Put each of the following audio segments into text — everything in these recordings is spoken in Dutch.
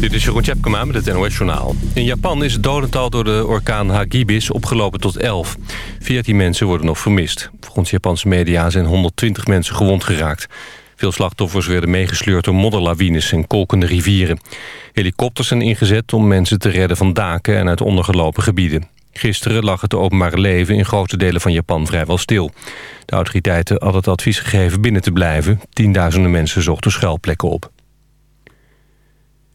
Dit is Jeroen Tjepkema met het NOS Journaal. In Japan is het dodental door de orkaan Hagibis opgelopen tot 11. 14 mensen worden nog vermist. Volgens Japanse media zijn 120 mensen gewond geraakt. Veel slachtoffers werden meegesleurd door modderlawines en kolkende rivieren. Helikopters zijn ingezet om mensen te redden van daken en uit ondergelopen gebieden. Gisteren lag het openbare leven in grote delen van Japan vrijwel stil. De autoriteiten hadden het advies gegeven binnen te blijven. Tienduizenden mensen zochten schuilplekken op.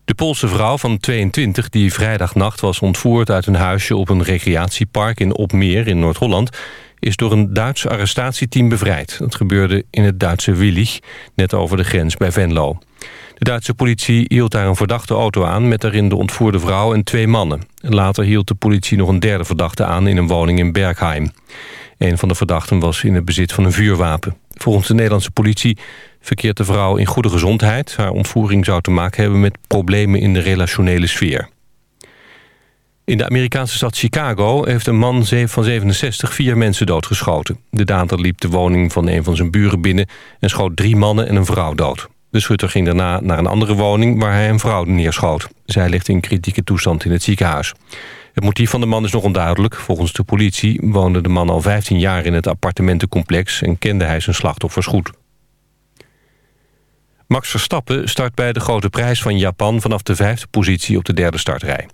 De Poolse vrouw van 22 die vrijdagnacht was ontvoerd uit een huisje op een recreatiepark in Opmeer in Noord-Holland is door een Duits arrestatieteam bevrijd. Dat gebeurde in het Duitse Willich, net over de grens bij Venlo. De Duitse politie hield daar een verdachte auto aan... met daarin de ontvoerde vrouw en twee mannen. Later hield de politie nog een derde verdachte aan... in een woning in Bergheim. Een van de verdachten was in het bezit van een vuurwapen. Volgens de Nederlandse politie verkeert de vrouw in goede gezondheid. Haar ontvoering zou te maken hebben met problemen in de relationele sfeer. In de Amerikaanse stad Chicago heeft een man van 67 vier mensen doodgeschoten. De dader liep de woning van een van zijn buren binnen... en schoot drie mannen en een vrouw dood. De schutter ging daarna naar een andere woning waar hij een vrouw neerschoot. Zij ligt in kritieke toestand in het ziekenhuis. Het motief van de man is nog onduidelijk. Volgens de politie woonde de man al 15 jaar in het appartementencomplex... en kende hij zijn slachtoffers goed. Max Verstappen start bij de grote prijs van Japan... vanaf de vijfde positie op de derde startrij.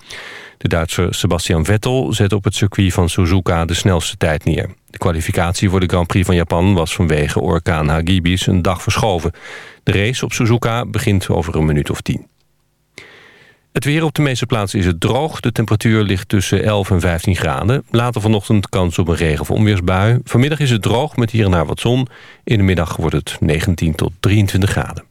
De Duitser Sebastian Vettel zet op het circuit van Suzuka de snelste tijd neer. De kwalificatie voor de Grand Prix van Japan was vanwege orkaan Hagibis een dag verschoven. De race op Suzuka begint over een minuut of tien. Het weer op de meeste plaatsen is het droog. De temperatuur ligt tussen 11 en 15 graden. Later vanochtend kans op een regen- of onweersbui. Vanmiddag is het droog met hier en daar wat zon. In de middag wordt het 19 tot 23 graden.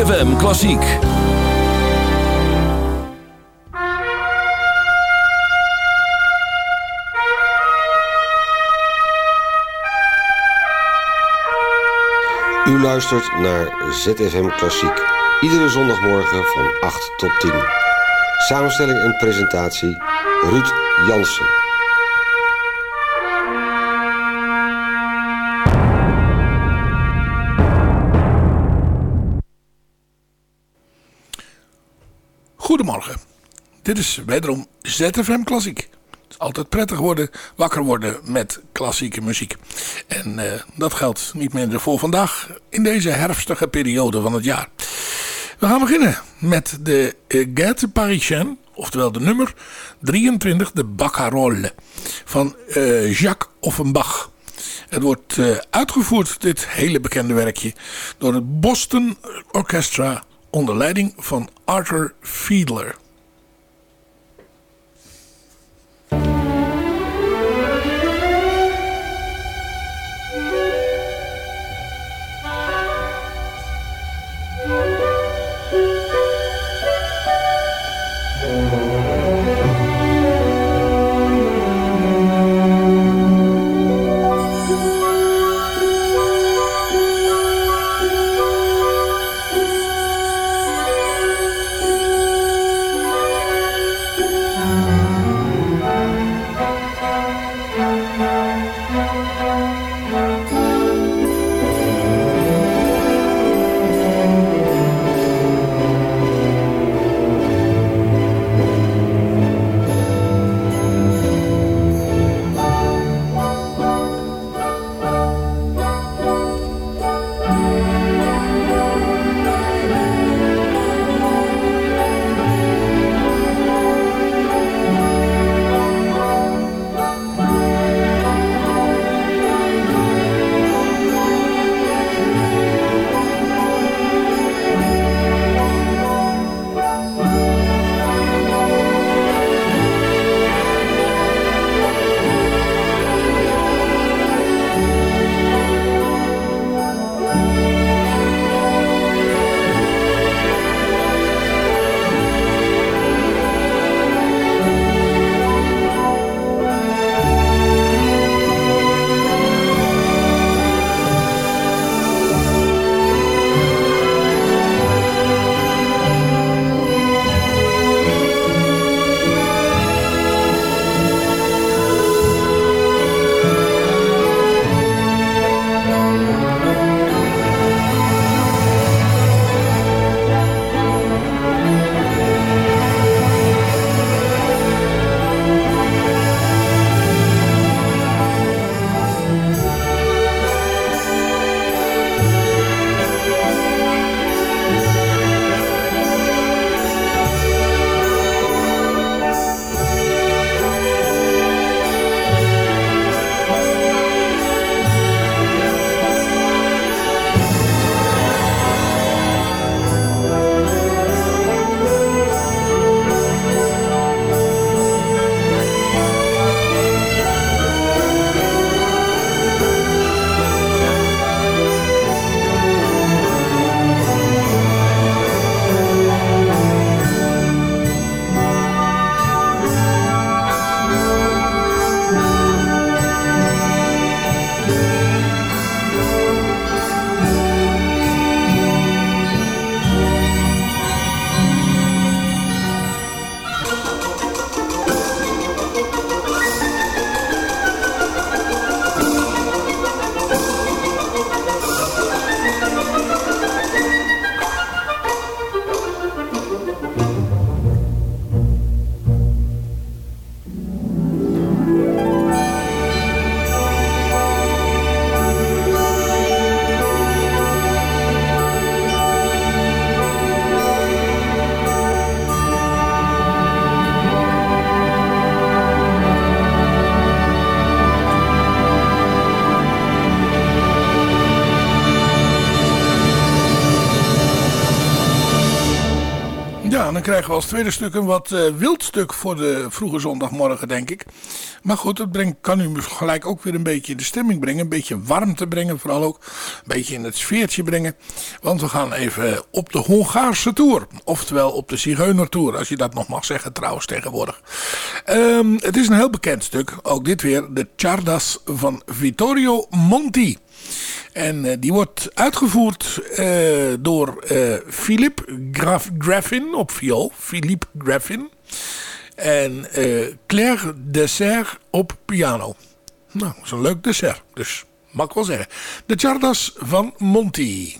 ZFM Klassiek. U luistert naar ZFM Klassiek. Iedere zondagmorgen van 8 tot 10. Samenstelling en presentatie Ruud Jansen. Goedemorgen. Dit is wederom ZFM Klassiek. Altijd prettig worden, wakker worden met klassieke muziek. En uh, dat geldt niet minder voor vandaag in deze herfstige periode van het jaar. We gaan beginnen met de uh, Parisienne, oftewel de nummer 23, de Baccarole van uh, Jacques Offenbach. Het wordt uitgevoerd, dit hele bekende werkje, door het Boston Orchestra onder leiding van Arthur Fiedler. Dan krijgen we als tweede stuk een wat uh, wild stuk voor de vroege zondagmorgen, denk ik. Maar goed, het brengt, kan u gelijk ook weer een beetje de stemming brengen. Een beetje warmte brengen, vooral ook. Een beetje in het sfeertje brengen. Want we gaan even op de Hongaarse Tour. Oftewel op de Zigeuner Tour, als je dat nog mag zeggen trouwens tegenwoordig. Um, het is een heel bekend stuk. Ook dit weer, de Chardas van Vittorio Monti. En uh, die wordt uitgevoerd uh, door uh, Philip Graf Graffin op viool. Philippe Graffin. En Claire Dessert op piano. Nou, dat is een leuk dessert. Dus mag ik wel zeggen. De Chardas van Monti.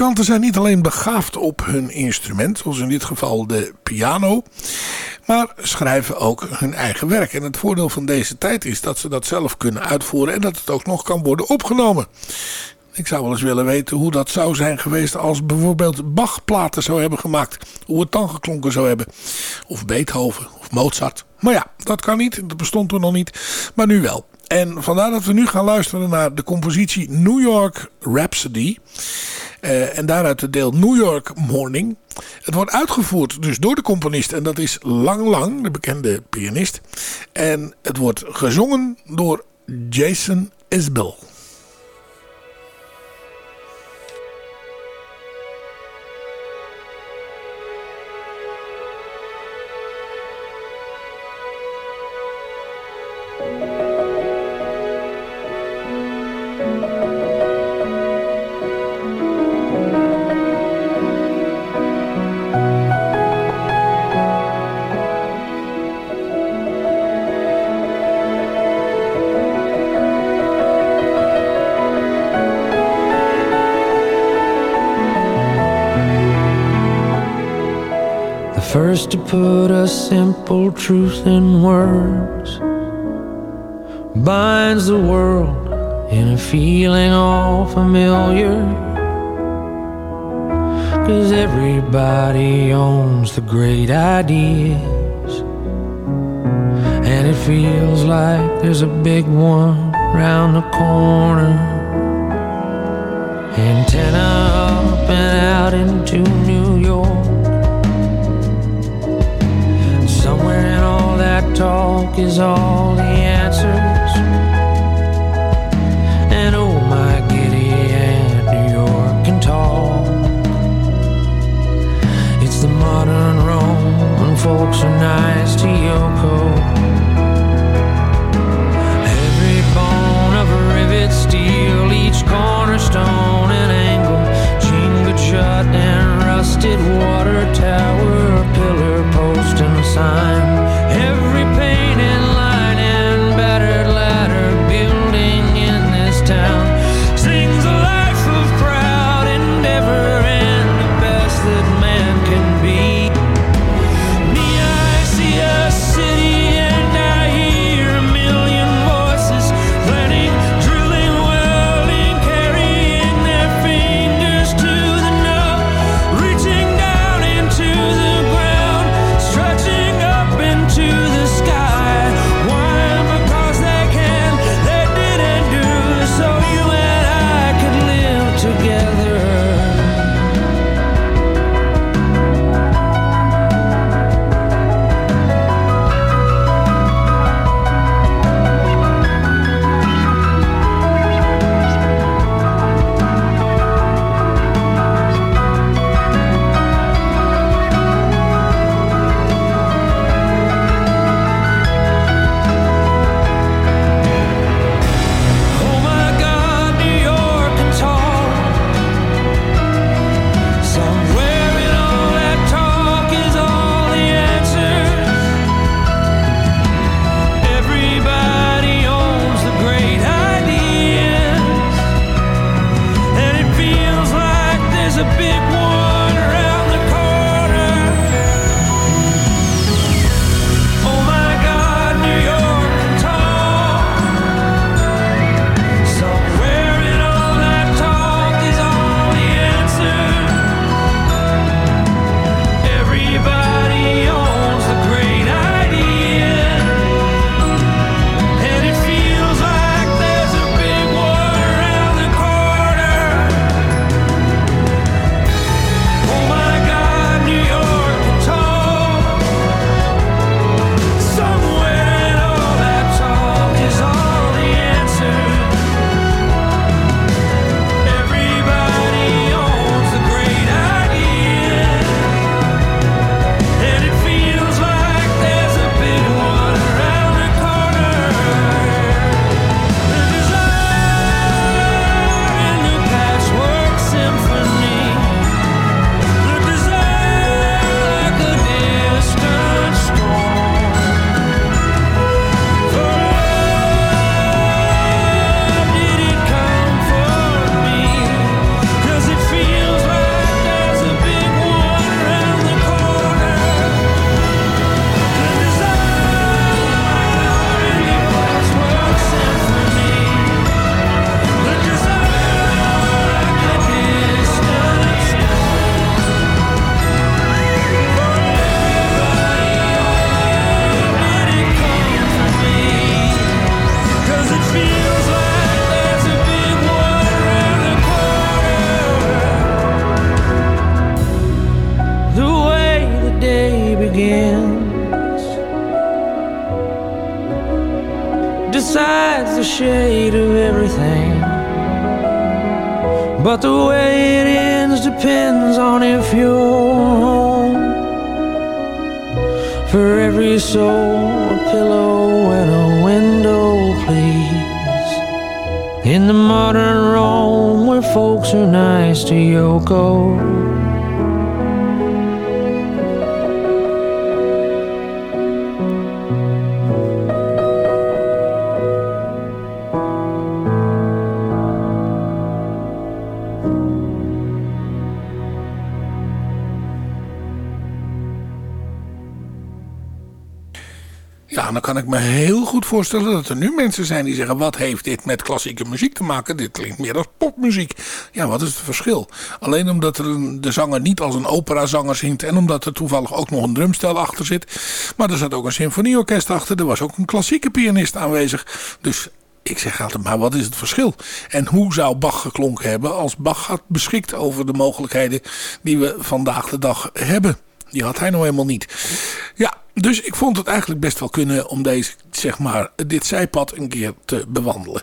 Muzikanten zijn niet alleen begaafd op hun instrument, zoals in dit geval de piano, maar schrijven ook hun eigen werk. En het voordeel van deze tijd is dat ze dat zelf kunnen uitvoeren en dat het ook nog kan worden opgenomen. Ik zou wel eens willen weten hoe dat zou zijn geweest als bijvoorbeeld Bach platen zou hebben gemaakt. Hoe het dan geklonken zou hebben. Of Beethoven of Mozart. Maar ja, dat kan niet. Dat bestond toen nog niet. Maar nu wel. En vandaar dat we nu gaan luisteren naar de compositie New York Rhapsody. Uh, en daaruit het deel New York Morning. Het wordt uitgevoerd dus door de componist. En dat is Lang Lang, de bekende pianist. En het wordt gezongen door Jason Isbell. Simple truth in words binds the world in a feeling all familiar. Cause everybody owns the great ideas. And it feels like there's a big one round the corner. Antenna up and out into New is all the answers. But the way it ends depends on if you're home. For every soul, a pillow and a window, please. In the modern Rome where folks are nice to Yoko. Kan ik me heel goed voorstellen dat er nu mensen zijn die zeggen... wat heeft dit met klassieke muziek te maken? Dit klinkt meer als popmuziek. Ja, wat is het verschil? Alleen omdat er de zanger niet als een operazanger zingt... en omdat er toevallig ook nog een drumstel achter zit. Maar er zat ook een symfonieorkest achter. Er was ook een klassieke pianist aanwezig. Dus ik zeg altijd, maar wat is het verschil? En hoe zou Bach geklonken hebben als Bach had beschikt over de mogelijkheden die we vandaag de dag hebben? Die had hij nou helemaal niet. Ja, dus ik vond het eigenlijk best wel kunnen om deze, zeg maar, dit zijpad een keer te bewandelen.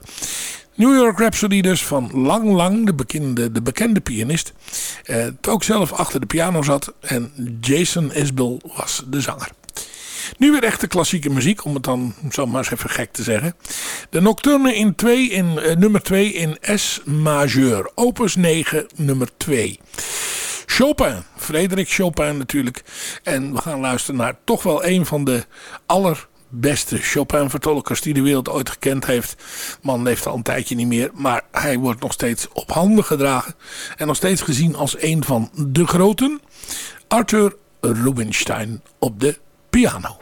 New York Rhapsody dus van Lang Lang, de bekende, de bekende pianist. Eh, ook zelf achter de piano zat. En Jason Isbell was de zanger. Nu weer echte klassieke muziek, om het dan zomaar eens even gek te zeggen. De Nocturne in 2 in, uh, nummer 2 in S majeur. Opus 9 nummer 2. Chopin, Frederik Chopin natuurlijk. En we gaan luisteren naar toch wel een van de allerbeste Chopin-vertolkers die de wereld ooit gekend heeft. Man leeft al een tijdje niet meer, maar hij wordt nog steeds op handen gedragen. En nog steeds gezien als een van de groten. Arthur Rubinstein op de piano.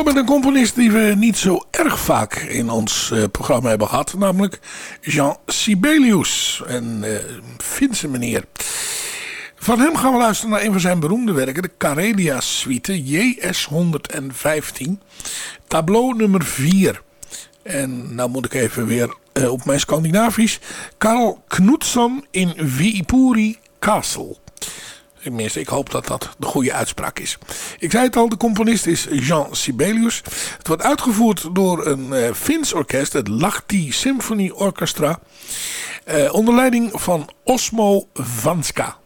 Door met een componist die we niet zo erg vaak in ons uh, programma hebben gehad. Namelijk Jean Sibelius. Een uh, Finse meneer. Van hem gaan we luisteren naar een van zijn beroemde werken. De Karelia Suite JS 115. Tableau nummer 4. En nou moet ik even weer uh, op mijn Scandinavisch. Karl Knutsson in Viipuri Castle. Tenminste, ik hoop dat dat de goede uitspraak is. Ik zei het al, de componist is Jean Sibelius. Het wordt uitgevoerd door een uh, Fins orkest, het Lahti Symphony Orchestra. Uh, onder leiding van Osmo Vanska.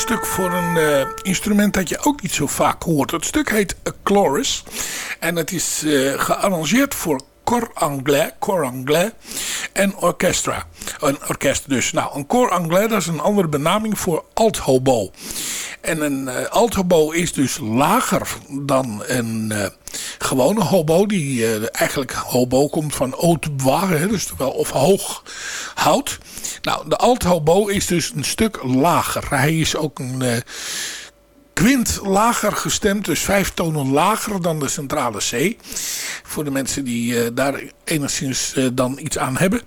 Stuk voor een uh, instrument dat je ook niet zo vaak hoort. Het stuk heet A Chorus. En het is uh, gearrangeerd voor cor anglais, cor anglais en orchestra. Een orkest dus. Nou, een cor anglais dat is een andere benaming voor alt hobo. En een uh, alt hobo is dus lager dan een gewone hobo. Die eigenlijk hobo komt van haute bois, dus wel of hoog hout. Nou, de alt hobo is dus een stuk lager. Hij is ook een kwint lager gestemd, dus vijf tonen lager dan de centrale C. Voor de mensen die uh, daar enigszins uh, dan iets aan hebben.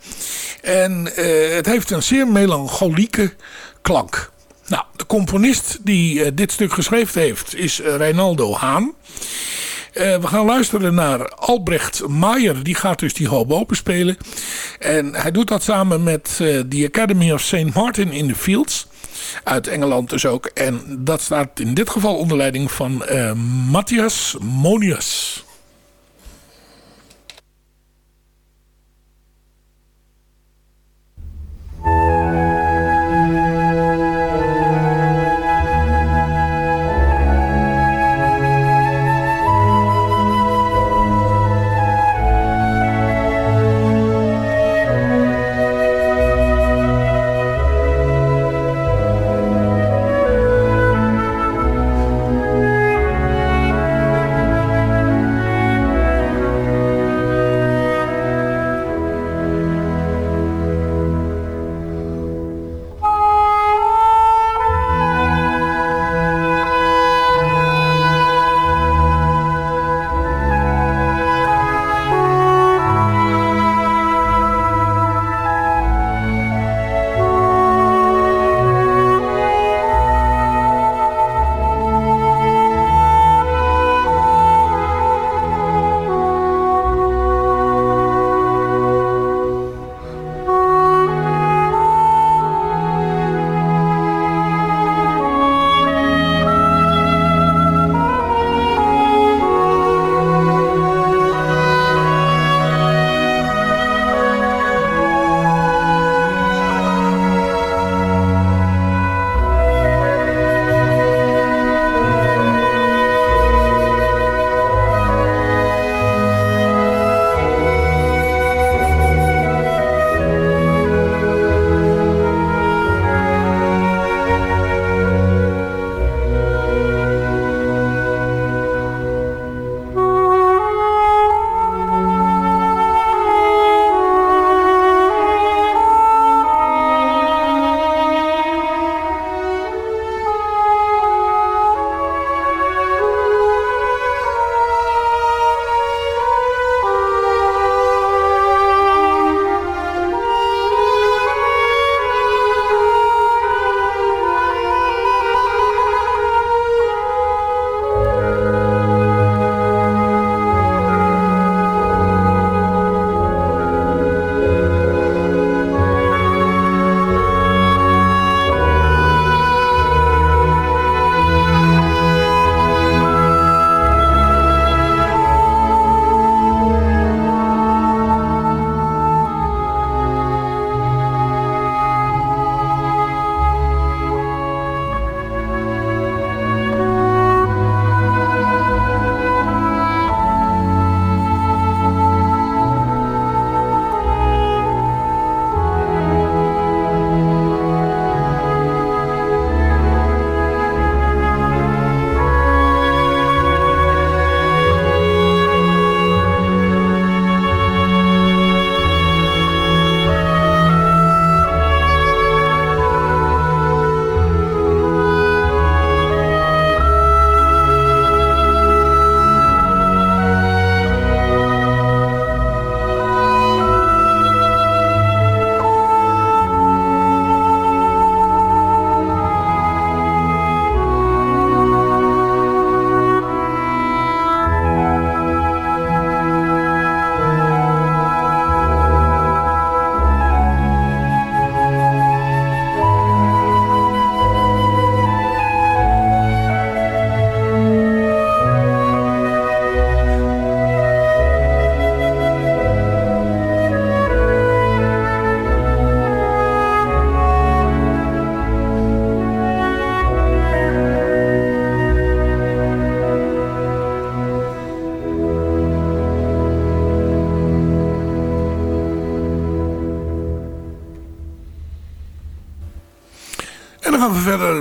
En uh, het heeft een zeer melancholieke klank. Nou, de componist die dit stuk geschreven heeft is Reinaldo Haan. Uh, we gaan luisteren naar Albrecht Maier. Die gaat dus die hobo bespelen. En hij doet dat samen met de Academy of St. Martin in the Fields. Uit Engeland dus ook. En dat staat in dit geval onder leiding van uh, Matthias Monius.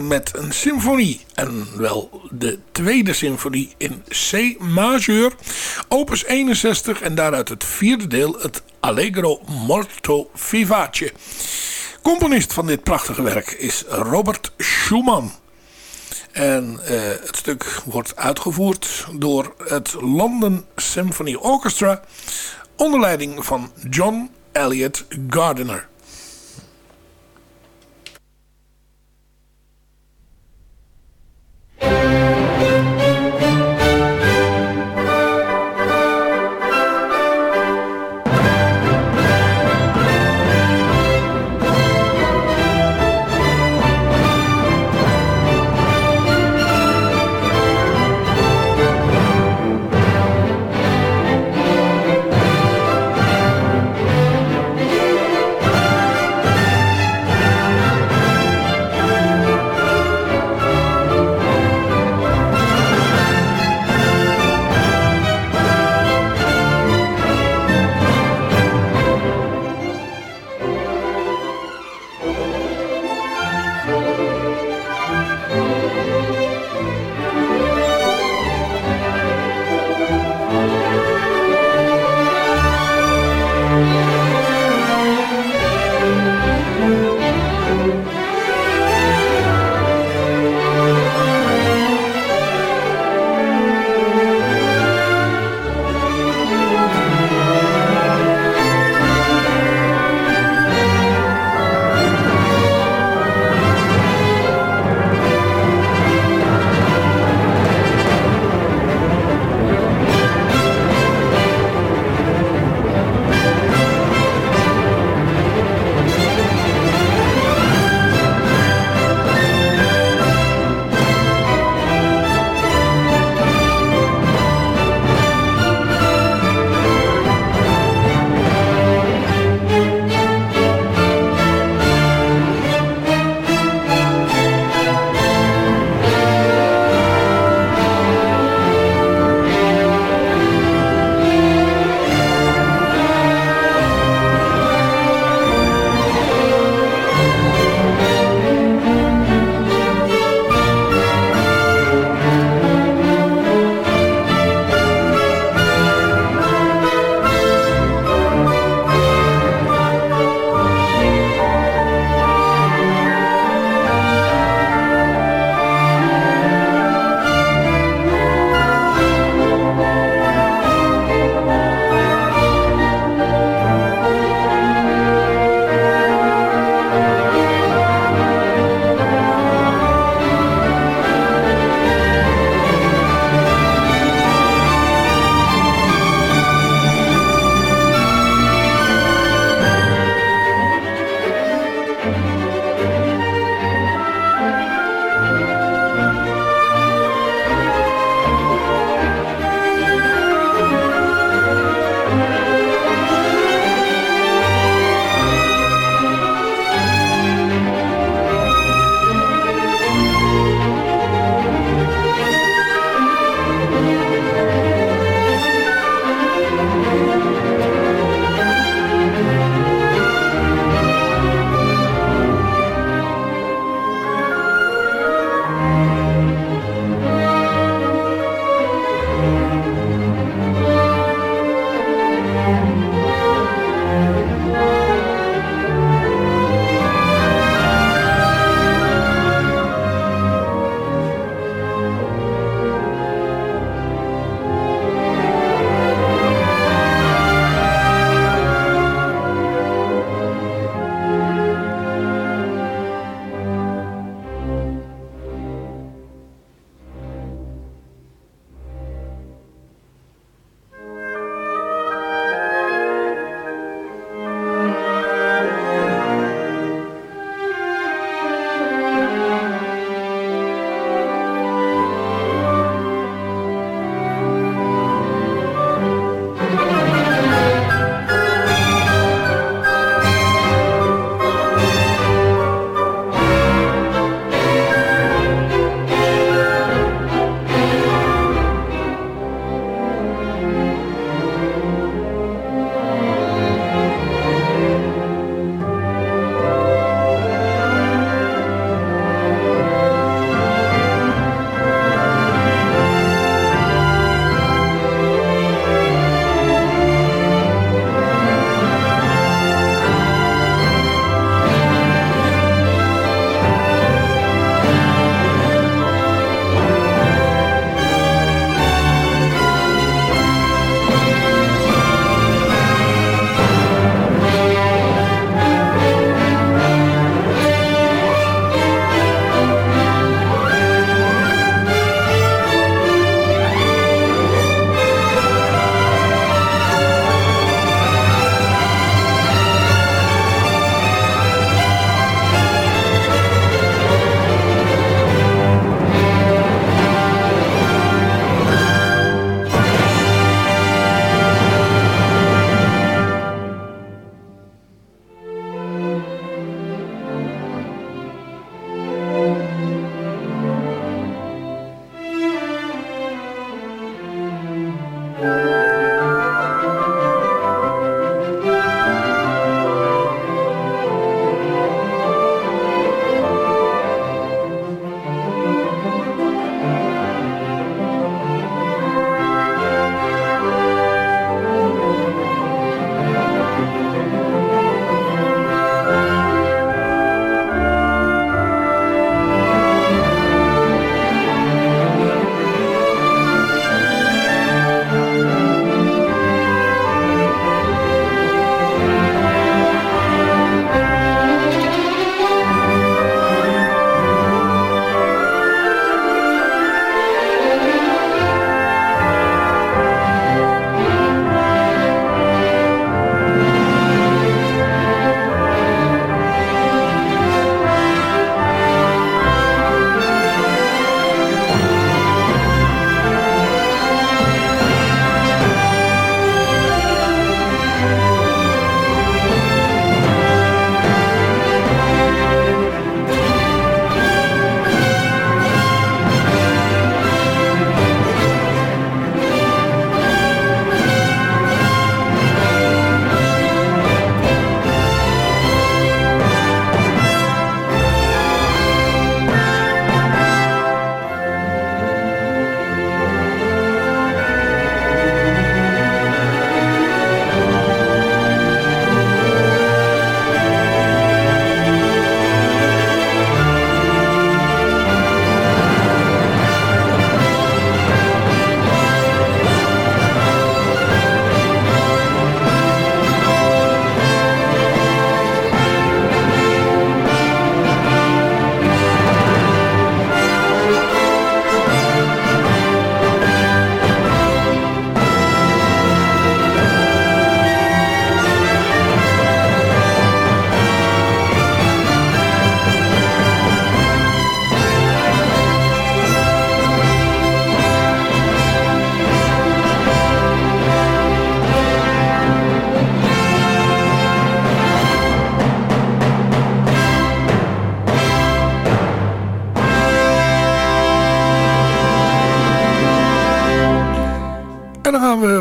Met een symfonie. En wel de tweede symfonie in C majeur. Opus 61 en daaruit het vierde deel, het Allegro molto vivace. Componist van dit prachtige werk is Robert Schumann. En uh, het stuk wordt uitgevoerd door het London Symphony Orchestra onder leiding van John Elliott Gardiner.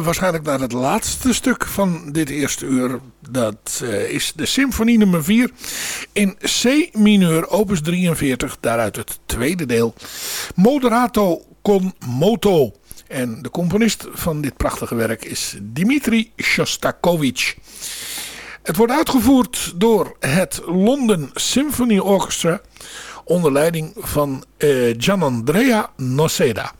Waarschijnlijk naar het laatste stuk van dit eerste uur. Dat uh, is de symfonie nummer 4 in C mineur, opus 43, daaruit het tweede deel. Moderato con moto. En de componist van dit prachtige werk is Dimitri Shostakovich. Het wordt uitgevoerd door het London Symphony Orchestra onder leiding van uh, Gianandrea Noceda.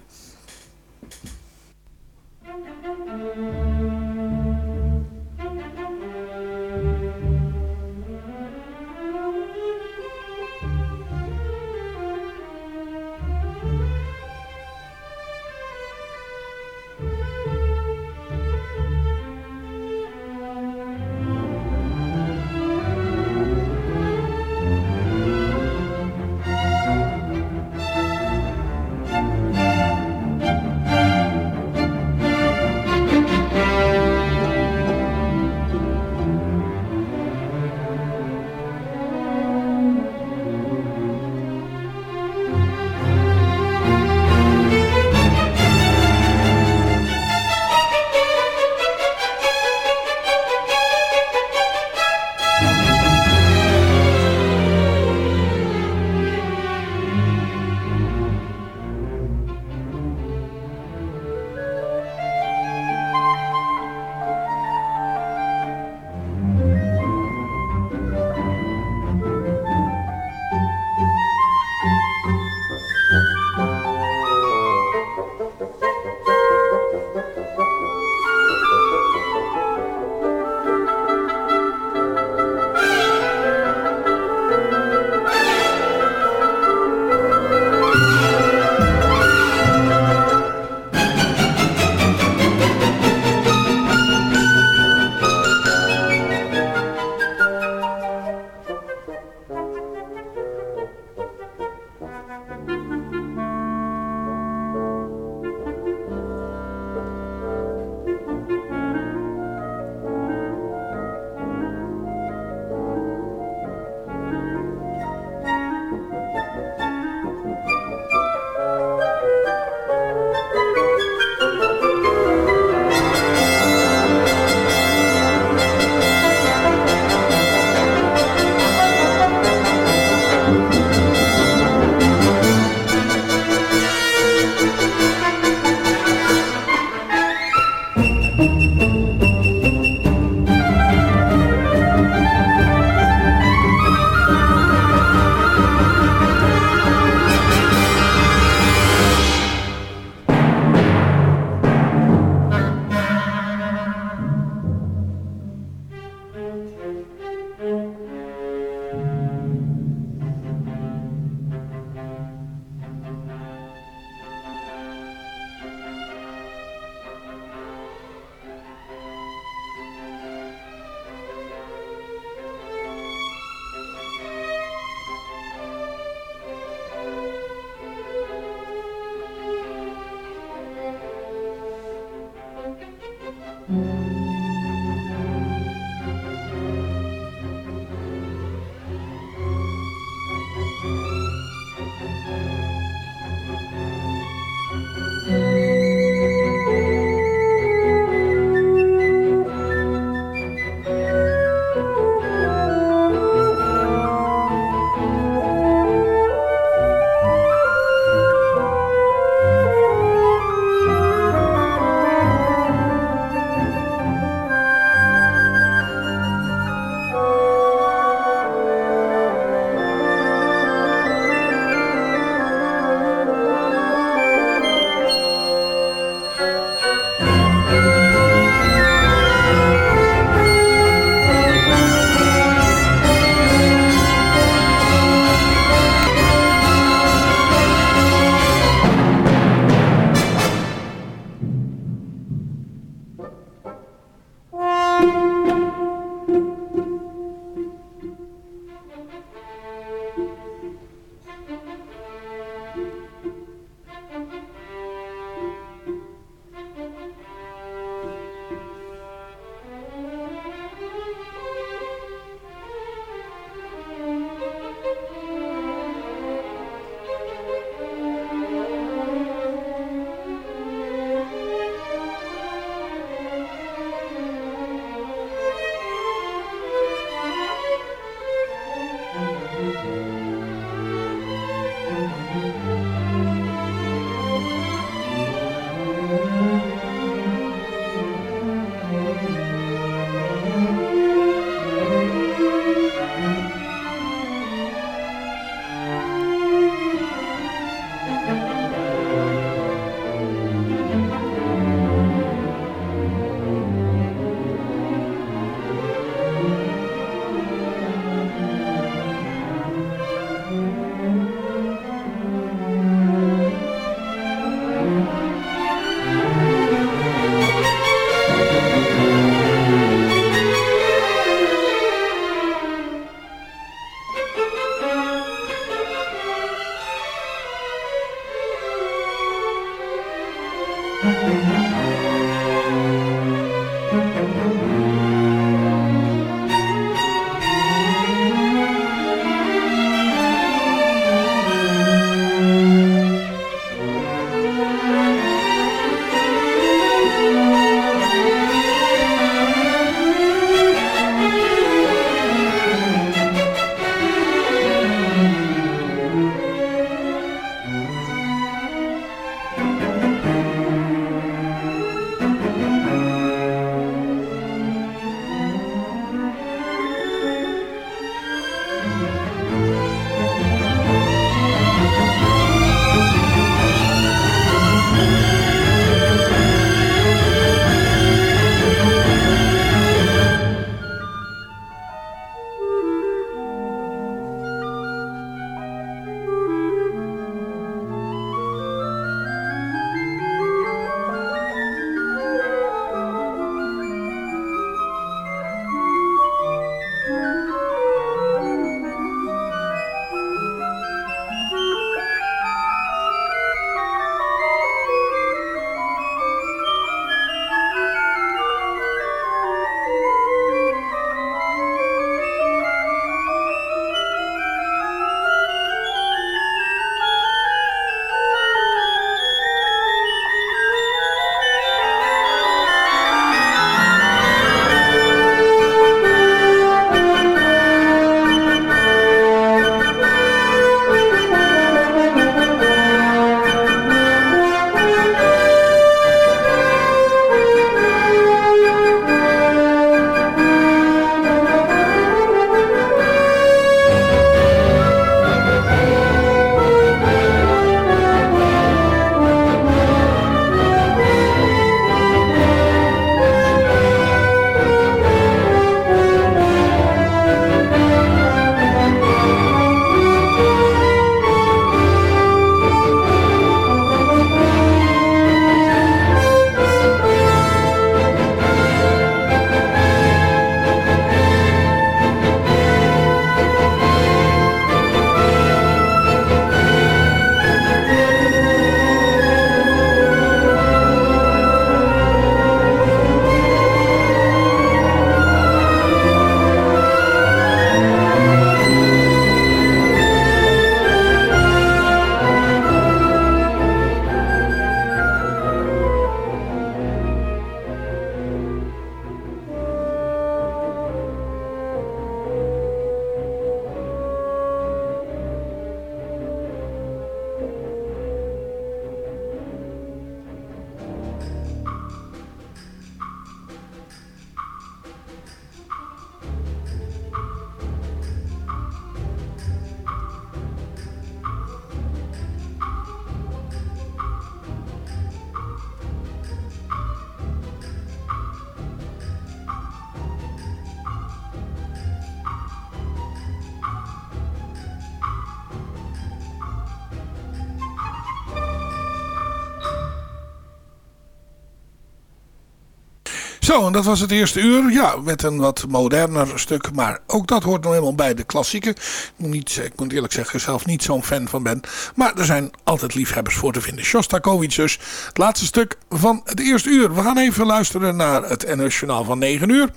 Zo, en dat was het eerste uur. Ja, met een wat moderner stuk. Maar ook dat hoort nog helemaal bij de klassieke. Ik moet, niet, ik moet eerlijk zeggen, zelf niet zo'n fan van ben. Maar er zijn altijd liefhebbers voor te vinden. Shostakovich dus. Het laatste stuk van het eerste uur. We gaan even luisteren naar het NOS Journaal van 9 uur.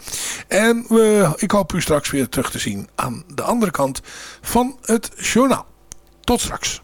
En we, ik hoop u straks weer terug te zien aan de andere kant van het journaal. Tot straks.